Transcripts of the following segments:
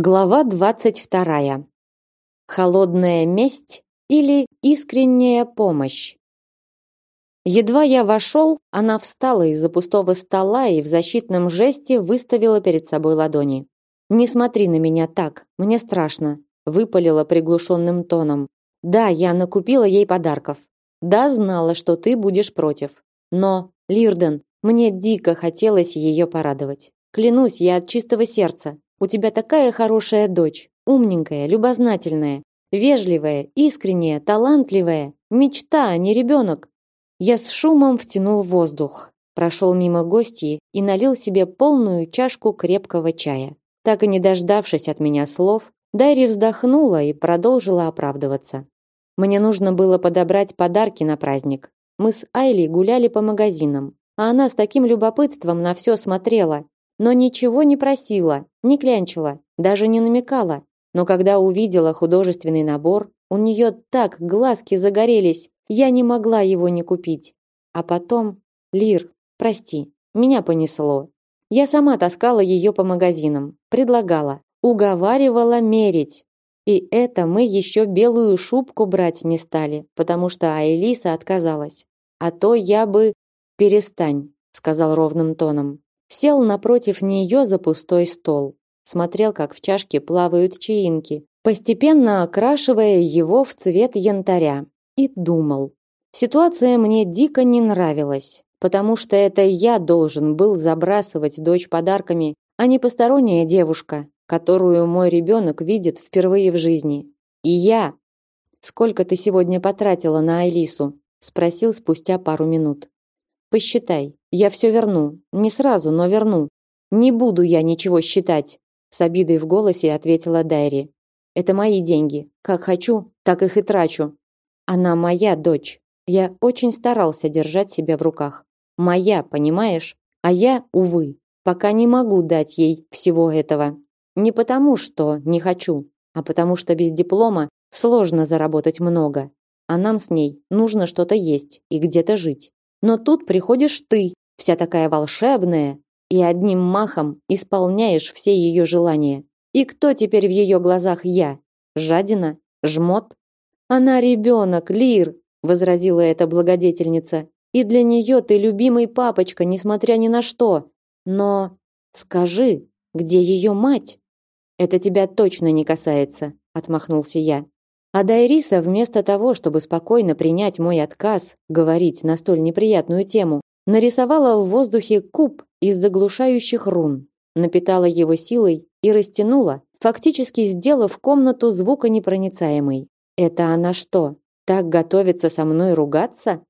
Глава двадцать вторая. Холодная месть или искренняя помощь. Едва я вошел, она встала из-за пустого стола и в защитном жесте выставила перед собой ладони. Не смотри на меня так, мне страшно, выпалила приглушенным тоном. Да, я накупила ей подарков. Да, знала, что ты будешь против. Но, Лирден, мне дико хотелось ее порадовать. Клянусь, я от чистого сердца. У тебя такая хорошая дочь, умненькая, любознательная, вежливая, искренняя, талантливая, мечта, а не ребенок. Я с шумом втянул воздух, прошел мимо гостей и налил себе полную чашку крепкого чая. Так и не дождавшись от меня слов, Дайри вздохнула и продолжила оправдываться. Мне нужно было подобрать подарки на праздник. Мы с Айли гуляли по магазинам, а она с таким любопытством на все смотрела, но ничего не просила, не клянчила, даже не намекала. Но когда увидела художественный набор, у нее так глазки загорелись, я не могла его не купить. А потом, Лир, прости, меня понесло. Я сама таскала ее по магазинам, предлагала, уговаривала мерить. И это мы еще белую шубку брать не стали, потому что Айлиса отказалась. А то я бы перестань, сказал ровным тоном сел напротив нее за пустой стол, смотрел, как в чашке плавают чаинки, постепенно окрашивая его в цвет янтаря, и думал. Ситуация мне дико не нравилась, потому что это я должен был забрасывать дочь подарками, а не посторонняя девушка, которую мой ребенок видит впервые в жизни. И я. Сколько ты сегодня потратила на Алису? спросил спустя пару минут. Посчитай. Я все верну. Не сразу, но верну. Не буду я ничего считать, с обидой в голосе ответила Дайри. Это мои деньги. Как хочу, так их и трачу. Она моя дочь. Я очень старался держать себя в руках. Моя, понимаешь? А я, увы, пока не могу дать ей всего этого. Не потому, что не хочу, а потому что без диплома сложно заработать много. А нам с ней нужно что-то есть и где-то жить. Но тут приходишь ты, вся такая волшебная, и одним махом исполняешь все ее желания. И кто теперь в ее глазах я? Жадина? Жмот? Она ребенок, Лир, возразила эта благодетельница. И для нее ты любимый папочка, несмотря ни на что. Но скажи, где ее мать? Это тебя точно не касается, отмахнулся я. А Дайриса вместо того, чтобы спокойно принять мой отказ говорить на столь неприятную тему, нарисовала в воздухе куб из заглушающих рун, напитала его силой и растянула, фактически сделав комнату звуконепроницаемой. Это она что, так готовится со мной ругаться?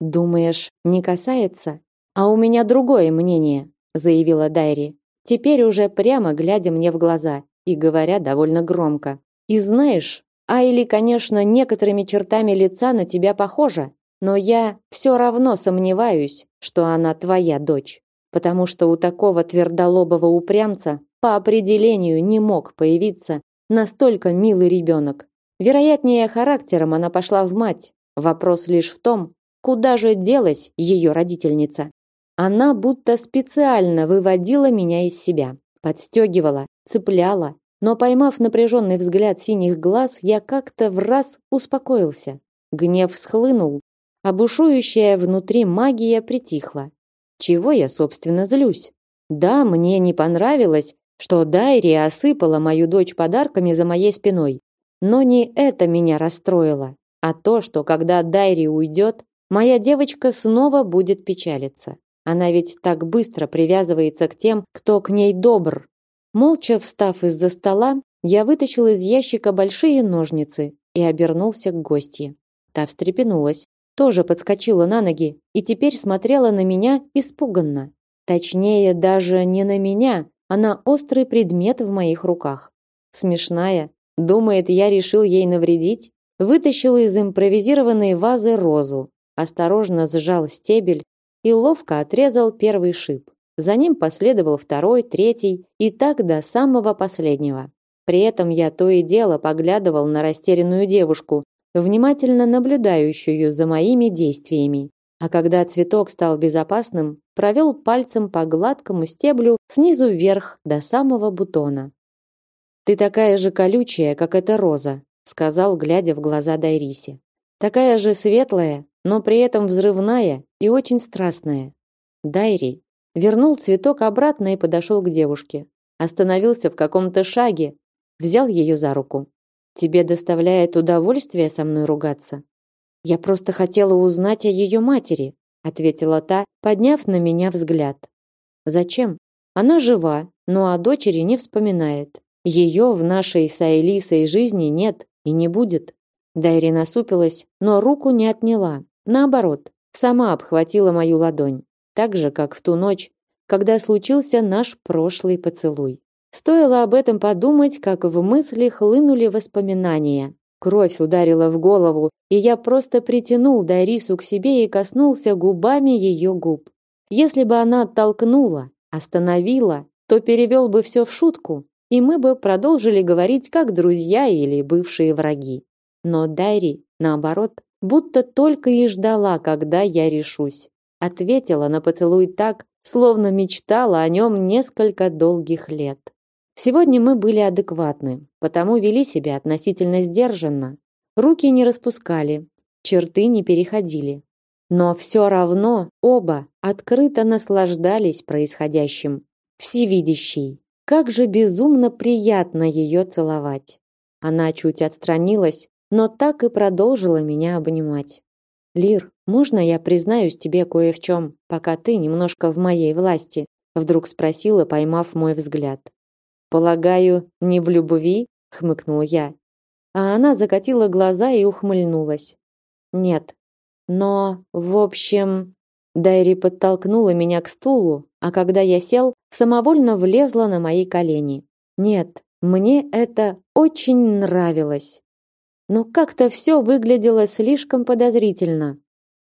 Думаешь, не касается? А у меня другое мнение, заявила Дайри. Теперь уже прямо глядя мне в глаза и говоря довольно громко. И знаешь, Айли, конечно, некоторыми чертами лица на тебя похожа, но я все равно сомневаюсь, что она твоя дочь, потому что у такого твердолобого упрямца по определению не мог появиться настолько милый ребенок. Вероятнее, характером она пошла в мать. Вопрос лишь в том, куда же делась ее родительница. Она будто специально выводила меня из себя, подстегивала, цепляла, но поймав напряженный взгляд синих глаз, я как-то в раз успокоился. Гнев схлынул, а бушующая внутри магия притихла. Чего я, собственно, злюсь? Да, мне не понравилось, что Дайри осыпала мою дочь подарками за моей спиной. Но не это меня расстроило, а то, что когда Дайри уйдет, моя девочка снова будет печалиться. Она ведь так быстро привязывается к тем, кто к ней добр, Молча встав из-за стола, я вытащил из ящика большие ножницы и обернулся к гостье. Та встрепенулась, тоже подскочила на ноги и теперь смотрела на меня испуганно. Точнее, даже не на меня, а на острый предмет в моих руках. Смешная, думает, я решил ей навредить. Вытащил из импровизированной вазы розу, осторожно сжал стебель и ловко отрезал первый шип. За ним последовал второй, третий и так до самого последнего. При этом я то и дело поглядывал на растерянную девушку, внимательно наблюдающую за моими действиями. А когда цветок стал безопасным, провел пальцем по гладкому стеблю снизу вверх до самого бутона. Ты такая же колючая, как эта роза, сказал, глядя в глаза Дайрисе. Такая же светлая, но при этом взрывная и очень страстная. Дайри вернул цветок обратно и подошел к девушке. Остановился в каком-то шаге, взял ее за руку. Тебе доставляет удовольствие со мной ругаться? Я просто хотела узнать о ее матери, ответила та, подняв на меня взгляд. Зачем? Она жива, но о дочери не вспоминает. Ее в нашей с жизни нет и не будет. Дайри насупилась, но руку не отняла. Наоборот, сама обхватила мою ладонь, так же как в ту ночь, когда случился наш прошлый поцелуй. Стоило об этом подумать, как в мысли хлынули воспоминания. Кровь ударила в голову, и я просто притянул Дарису к себе и коснулся губами ее губ. Если бы она оттолкнула, остановила, то перевел бы все в шутку, и мы бы продолжили говорить как друзья или бывшие враги. Но Дайри, наоборот, будто только и ждала, когда я решусь. Ответила на поцелуй так, словно мечтала о нем несколько долгих лет. Сегодня мы были адекватны, потому вели себя относительно сдержанно. Руки не распускали, черты не переходили. Но все равно оба открыто наслаждались происходящим. Всевидящий. Как же безумно приятно ее целовать. Она чуть отстранилась, но так и продолжила меня обнимать. Лир, можно я признаюсь тебе кое в чем, пока ты немножко в моей власти? Вдруг спросила, поймав мой взгляд. Полагаю, не в любви, хмыкнул я. А она закатила глаза и ухмыльнулась. Нет. Но, в общем, Дайри подтолкнула меня к стулу, а когда я сел, самовольно влезла на мои колени. Нет, мне это очень нравилось. Но как-то все выглядело слишком подозрительно.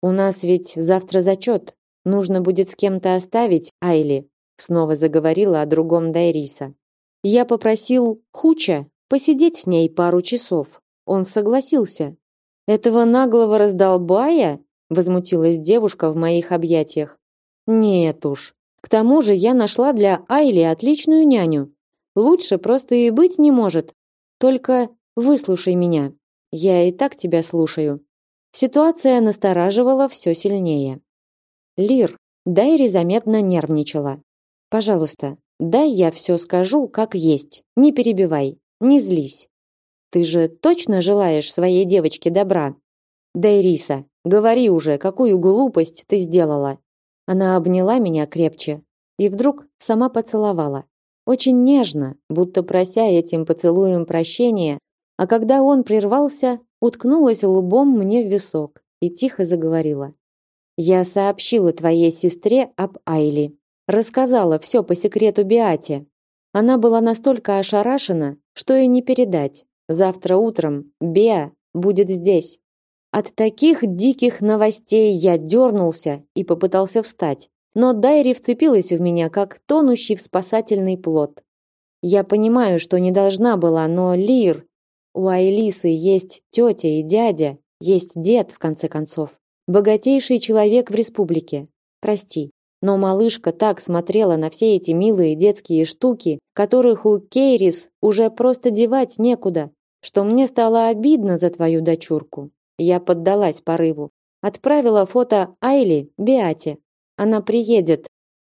У нас ведь завтра зачет. Нужно будет с кем-то оставить Айли, снова заговорила о другом Дайриса. Я попросил Хуча посидеть с ней пару часов. Он согласился. Этого наглого раздолбая? возмутилась девушка в моих объятиях. Нет уж. К тому же я нашла для Айли отличную няню. Лучше просто и быть не может. Только выслушай меня. Я и так тебя слушаю. Ситуация настораживала все сильнее. Лир, Дайри заметно нервничала. Пожалуйста, Дай я все скажу, как есть. Не перебивай, не злись. Ты же точно желаешь своей девочке добра? Дайриса, говори уже, какую глупость ты сделала. Она обняла меня крепче и вдруг сама поцеловала. Очень нежно, будто прося этим поцелуем прощения, а когда он прервался, уткнулась лбом мне в висок и тихо заговорила. Я сообщила твоей сестре об Айли. Рассказала все по секрету Биате. Она была настолько ошарашена, что и не передать. Завтра утром Беа будет здесь. От таких диких новостей я дернулся и попытался встать, но Дайри вцепилась в меня, как тонущий в спасательный плот. Я понимаю, что не должна была, но Лир... У Айлисы есть тетя и дядя, есть дед, в конце концов. Богатейший человек в республике. Прости, но малышка так смотрела на все эти милые детские штуки, которых у Кейрис уже просто девать некуда, что мне стало обидно за твою дочурку. Я поддалась порыву. Отправила фото Айли Биате. Она приедет.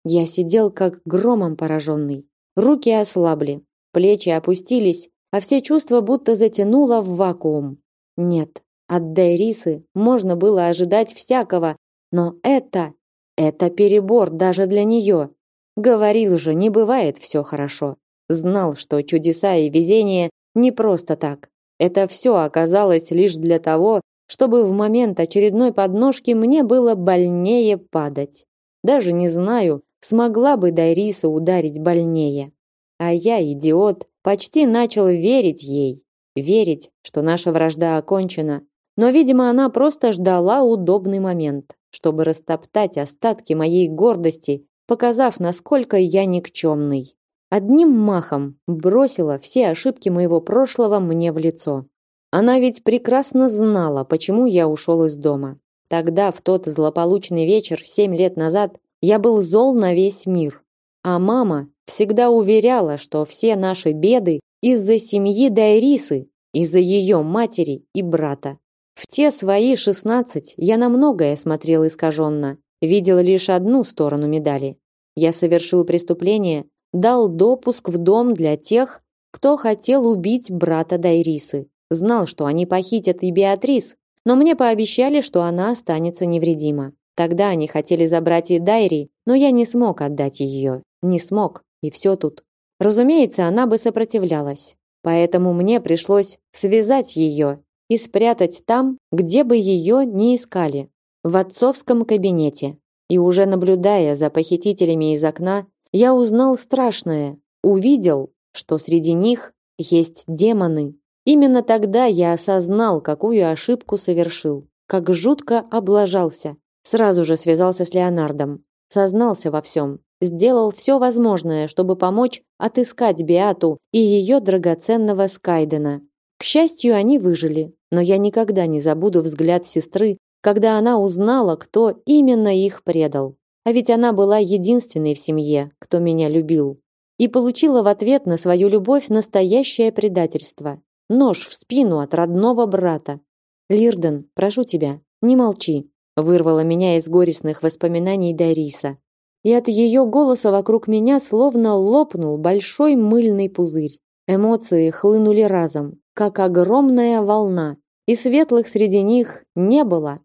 Я сидел как громом пораженный. Руки ослабли, плечи опустились, а все чувства будто затянуло в вакуум. Нет, от Дайрисы можно было ожидать всякого, но это это перебор даже для нее. Говорил же, не бывает все хорошо. Знал, что чудеса и везение не просто так. Это все оказалось лишь для того, чтобы в момент очередной подножки мне было больнее падать. Даже не знаю, смогла бы Дайриса ударить больнее. А я, идиот, почти начал верить ей. Верить, что наша вражда окончена. Но, видимо, она просто ждала удобный момент чтобы растоптать остатки моей гордости, показав, насколько я никчемный. Одним махом бросила все ошибки моего прошлого мне в лицо. Она ведь прекрасно знала, почему я ушел из дома. Тогда, в тот злополучный вечер, семь лет назад, я был зол на весь мир. А мама всегда уверяла, что все наши беды из-за семьи Дайрисы, из-за ее матери и брата. В те свои шестнадцать я на многое смотрел искаженно, видел лишь одну сторону медали. Я совершил преступление, дал допуск в дом для тех, кто хотел убить брата Дайрисы. Знал, что они похитят и Беатрис, но мне пообещали, что она останется невредима. Тогда они хотели забрать и Дайри, но я не смог отдать ее. Не смог, и все тут. Разумеется, она бы сопротивлялась. Поэтому мне пришлось связать ее и спрятать там, где бы ее не искали, в отцовском кабинете. И уже наблюдая за похитителями из окна, я узнал страшное, увидел, что среди них есть демоны. Именно тогда я осознал, какую ошибку совершил, как жутко облажался. Сразу же связался с Леонардом, сознался во всем, сделал все возможное, чтобы помочь отыскать Биату и ее драгоценного Скайдена. К счастью, они выжили, но я никогда не забуду взгляд сестры, когда она узнала, кто именно их предал. А ведь она была единственной в семье, кто меня любил. И получила в ответ на свою любовь настоящее предательство. Нож в спину от родного брата. Лирден, прошу тебя, не молчи, вырвала меня из горестных воспоминаний Дариса. И от ее голоса вокруг меня словно лопнул большой мыльный пузырь. Эмоции хлынули разом, как огромная волна, и светлых среди них не было.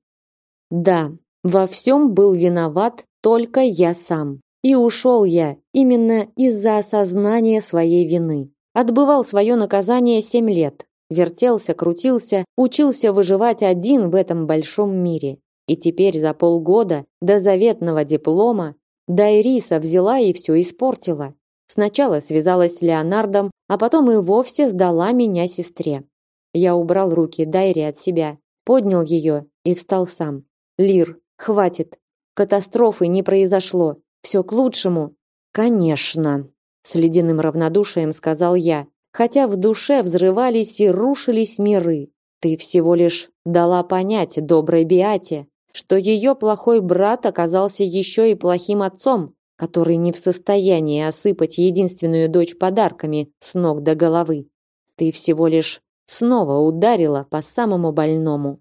Да, во всем был виноват только я сам. И ушел я именно из-за осознания своей вины. Отбывал свое наказание семь лет. Вертелся, крутился, учился выживать один в этом большом мире. И теперь за полгода до заветного диплома Дайриса взяла и все испортила. Сначала связалась с Леонардом, а потом и вовсе сдала меня сестре. Я убрал руки Дайри от себя, поднял ее и встал сам. Лир, хватит. Катастрофы не произошло. Все к лучшему. Конечно, с ледяным равнодушием сказал я, хотя в душе взрывались и рушились миры. Ты всего лишь дала понять доброй Биате, что ее плохой брат оказался еще и плохим отцом, который не в состоянии осыпать единственную дочь подарками с ног до головы. Ты всего лишь снова ударила по самому больному.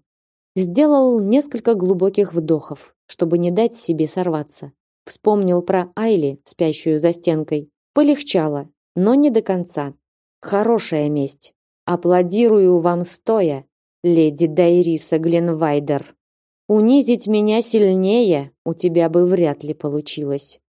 Сделал несколько глубоких вдохов, чтобы не дать себе сорваться. Вспомнил про Айли, спящую за стенкой. Полегчало, но не до конца. Хорошая месть. Аплодирую вам стоя, леди Дайриса Гленвайдер. Унизить меня сильнее у тебя бы вряд ли получилось.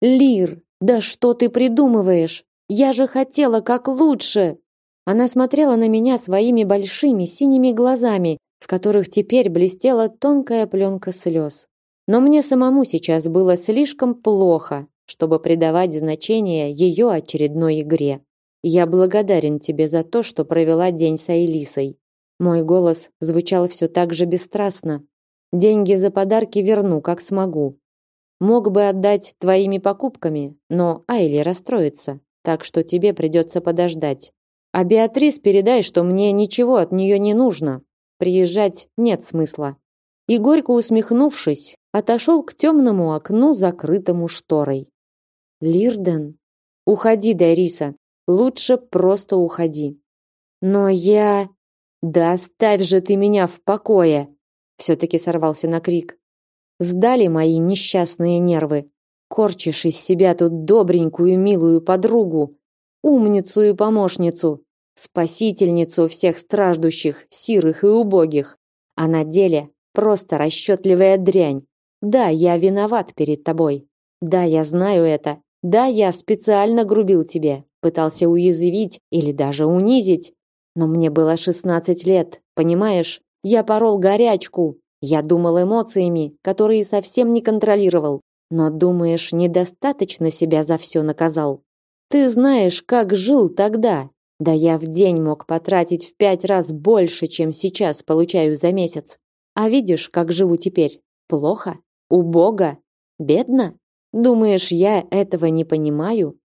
Лир, да что ты придумываешь? Я же хотела как лучше. Она смотрела на меня своими большими синими глазами, в которых теперь блестела тонкая пленка слез. Но мне самому сейчас было слишком плохо, чтобы придавать значение ее очередной игре. Я благодарен тебе за то, что провела день с Элисой. Мой голос звучал все так же бесстрастно. Деньги за подарки верну, как смогу. Мог бы отдать твоими покупками, но Айли расстроится, так что тебе придется подождать. А Беатрис передай, что мне ничего от нее не нужно. Приезжать нет смысла. И горько усмехнувшись, отошел к темному окну, закрытому шторой. Лирден, уходи, Дариса. Лучше просто уходи. Но я Да оставь же ты меня в покое, все таки сорвался на крик. Сдали мои несчастные нервы. Корчишь из себя тут добренькую милую подругу, умницу и помощницу, спасительницу всех страждущих, сирых и убогих, а на деле просто расчетливая дрянь. Да, я виноват перед тобой. Да, я знаю это. Да, я специально грубил тебе, пытался уязвить или даже унизить. Но мне было шестнадцать лет, понимаешь? Я порол горячку. Я думал эмоциями, которые совсем не контролировал. Но думаешь, недостаточно себя за все наказал? Ты знаешь, как жил тогда. Да я в день мог потратить в пять раз больше, чем сейчас получаю за месяц. А видишь, как живу теперь? Плохо? Убого? Бедно? Думаешь, я этого не понимаю?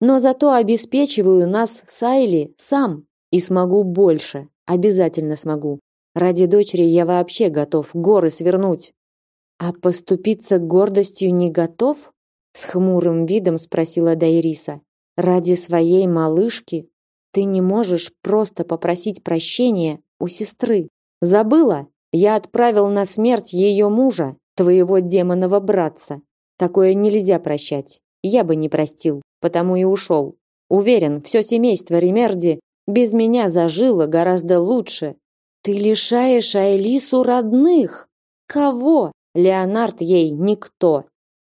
Но зато обеспечиваю нас с Айли сам и смогу больше. Обязательно смогу. Ради дочери я вообще готов горы свернуть. А поступиться гордостью не готов? С хмурым видом спросила Дайриса. Ради своей малышки? Ты не можешь просто попросить прощения у сестры. Забыла? Я отправил на смерть ее мужа, твоего демонового братца. Такое нельзя прощать. Я бы не простил, потому и ушел. Уверен, все семейство Ремерди без меня зажило гораздо лучше. Ты лишаешь Айлису родных. Кого? Леонард ей никто.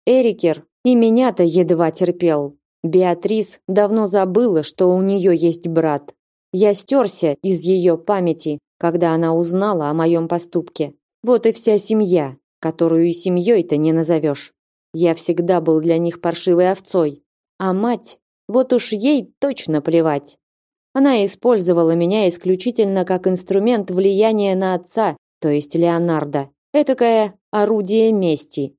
Эрикер и меня-то едва терпел. Беатрис давно забыла, что у нее есть брат. Я стерся из ее памяти, когда она узнала о моем поступке. Вот и вся семья, которую и семьей-то не назовешь. Я всегда был для них паршивой овцой. А мать, вот уж ей точно плевать. Она использовала меня исключительно как инструмент влияния на отца, то есть Леонардо. Этакое орудие мести.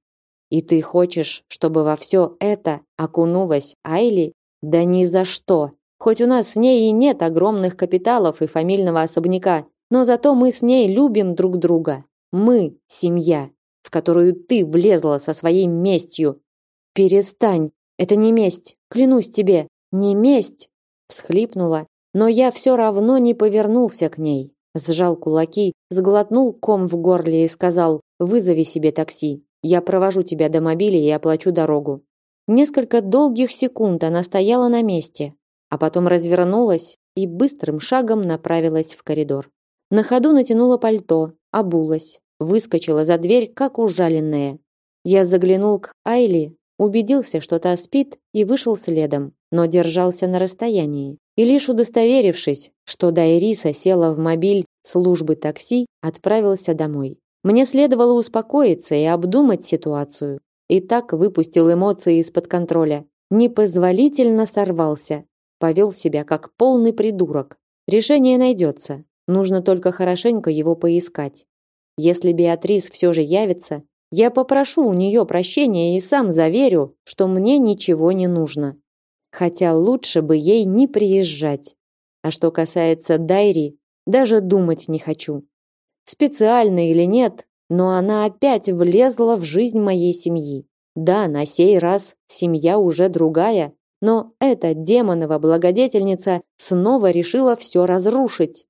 И ты хочешь, чтобы во все это окунулась Айли? Да ни за что. Хоть у нас с ней и нет огромных капиталов и фамильного особняка, но зато мы с ней любим друг друга. Мы семья, в которую ты влезла со своей местью. Перестань. Это не месть. Клянусь тебе, не месть, всхлипнула, но я все равно не повернулся к ней. Сжал кулаки, сглотнул ком в горле и сказал: "Вызови себе такси". Я провожу тебя до мобиля и оплачу дорогу. Несколько долгих секунд она стояла на месте, а потом развернулась и быстрым шагом направилась в коридор. На ходу натянула пальто, обулась, выскочила за дверь, как ужаленная. Я заглянул к Айли, убедился, что та спит, и вышел следом, но держался на расстоянии. И лишь удостоверившись, что Дайриса села в мобиль службы такси, отправился домой. Мне следовало успокоиться и обдумать ситуацию. И так выпустил эмоции из-под контроля. Непозволительно сорвался. Повел себя как полный придурок. Решение найдется. Нужно только хорошенько его поискать. Если Беатрис все же явится, я попрошу у нее прощения и сам заверю, что мне ничего не нужно. Хотя лучше бы ей не приезжать. А что касается Дайри, даже думать не хочу. Специально или нет, но она опять влезла в жизнь моей семьи. Да, на сей раз семья уже другая, но эта демонова благодетельница снова решила все разрушить.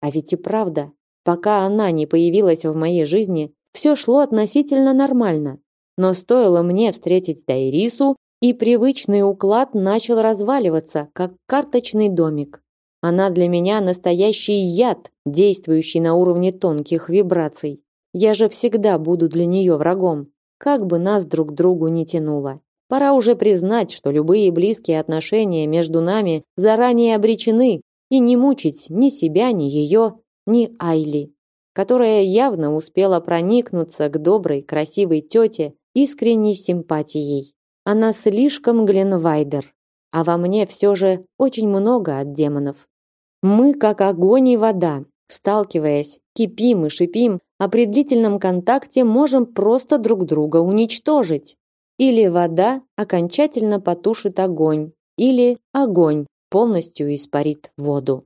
А ведь и правда, пока она не появилась в моей жизни, все шло относительно нормально. Но стоило мне встретить Дайрису, и привычный уклад начал разваливаться, как карточный домик. Она для меня настоящий яд, действующий на уровне тонких вибраций. Я же всегда буду для нее врагом, как бы нас друг другу не тянуло. Пора уже признать, что любые близкие отношения между нами заранее обречены, и не мучить ни себя, ни ее, ни Айли, которая явно успела проникнуться к доброй, красивой тете искренней симпатией. Она слишком Гленвайдер, а во мне все же очень много от демонов. Мы как огонь и вода, сталкиваясь, кипим и шипим, а при длительном контакте можем просто друг друга уничтожить. Или вода окончательно потушит огонь, или огонь полностью испарит воду.